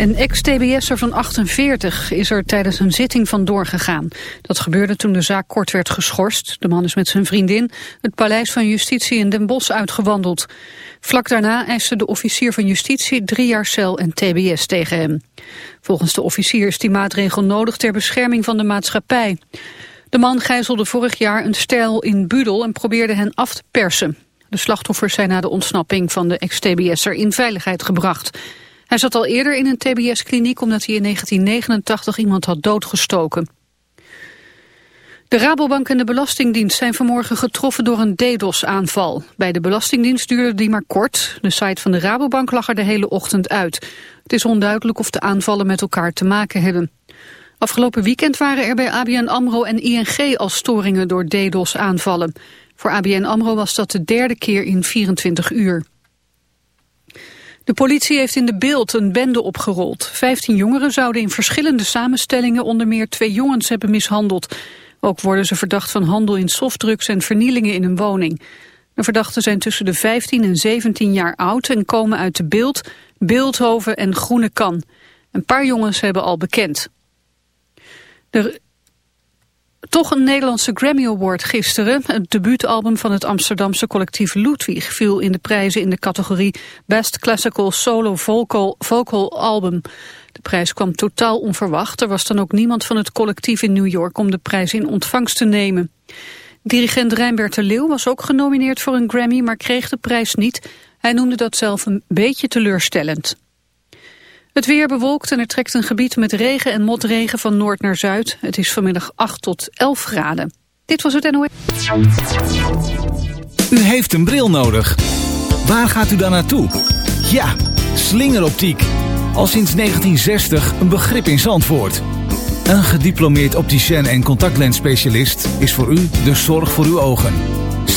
Een ex-TBS'er van 48 is er tijdens een zitting vandoor gegaan. Dat gebeurde toen de zaak kort werd geschorst. De man is met zijn vriendin het paleis van justitie in Den Bosch uitgewandeld. Vlak daarna eiste de officier van justitie drie jaar cel en tbs tegen hem. Volgens de officier is die maatregel nodig ter bescherming van de maatschappij. De man gijzelde vorig jaar een stijl in Budel en probeerde hen af te persen. De slachtoffers zijn na de ontsnapping van de ex-TBS'er in veiligheid gebracht. Hij zat al eerder in een TBS-kliniek omdat hij in 1989 iemand had doodgestoken. De Rabobank en de Belastingdienst zijn vanmorgen getroffen door een DDoS-aanval. Bij de Belastingdienst duurde die maar kort. De site van de Rabobank lag er de hele ochtend uit. Het is onduidelijk of de aanvallen met elkaar te maken hebben. Afgelopen weekend waren er bij ABN AMRO en ING al storingen door DDoS-aanvallen. Voor ABN AMRO was dat de derde keer in 24 uur. De politie heeft in de beeld een bende opgerold. Vijftien jongeren zouden in verschillende samenstellingen onder meer twee jongens hebben mishandeld. Ook worden ze verdacht van handel in softdrugs en vernielingen in een woning. De verdachten zijn tussen de 15 en 17 jaar oud en komen uit de Beeld, Beeldhoven en Groene Kan. Een paar jongens hebben al bekend. De toch een Nederlandse Grammy Award gisteren. Het debuutalbum van het Amsterdamse collectief Ludwig viel in de prijzen in de categorie Best Classical Solo Vocal, Vocal Album. De prijs kwam totaal onverwacht. Er was dan ook niemand van het collectief in New York om de prijs in ontvangst te nemen. Dirigent Rijnbert de Leeuw was ook genomineerd voor een Grammy, maar kreeg de prijs niet. Hij noemde dat zelf een beetje teleurstellend. Het weer bewolkt en er trekt een gebied met regen en motregen van noord naar zuid. Het is vanmiddag 8 tot 11 graden. Dit was het NOS. U heeft een bril nodig. Waar gaat u dan naartoe? Ja, slingeroptiek. Al sinds 1960 een begrip in Zandvoort. Een gediplomeerd opticien en contactlensspecialist is voor u de zorg voor uw ogen.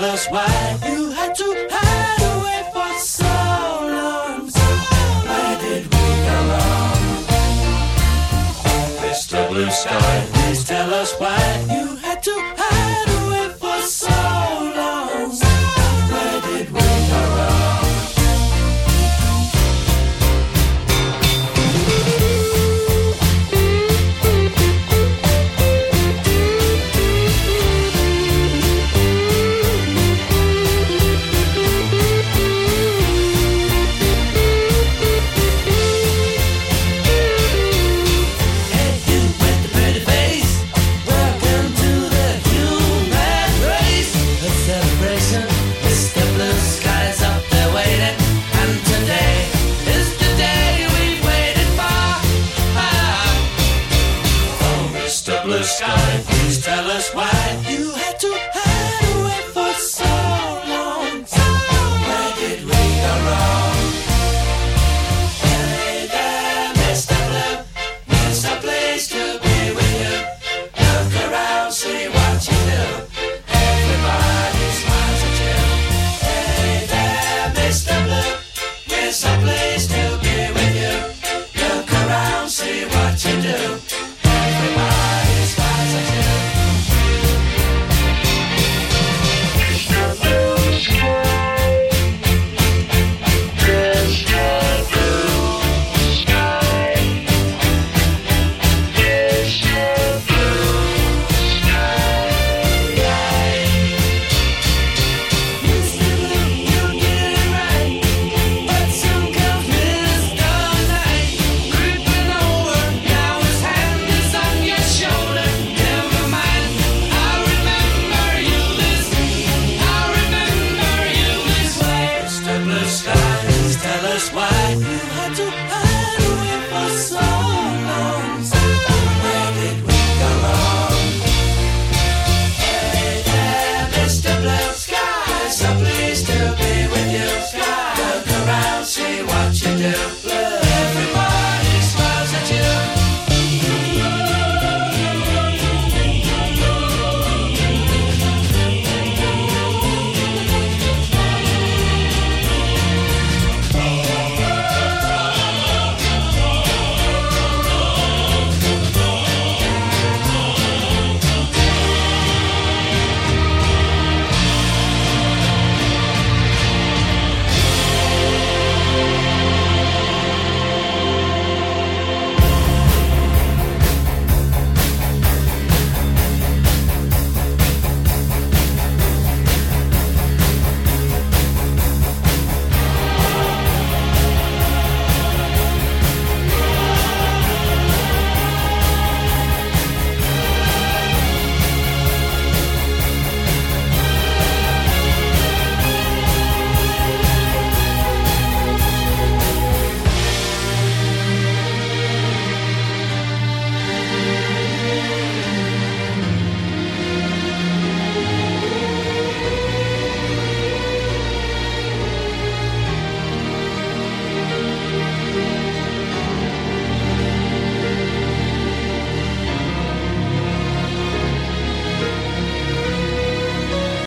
tell us why you had to hide away for so long. So why did we go wrong? Mr. Blue Sky, please tell us why.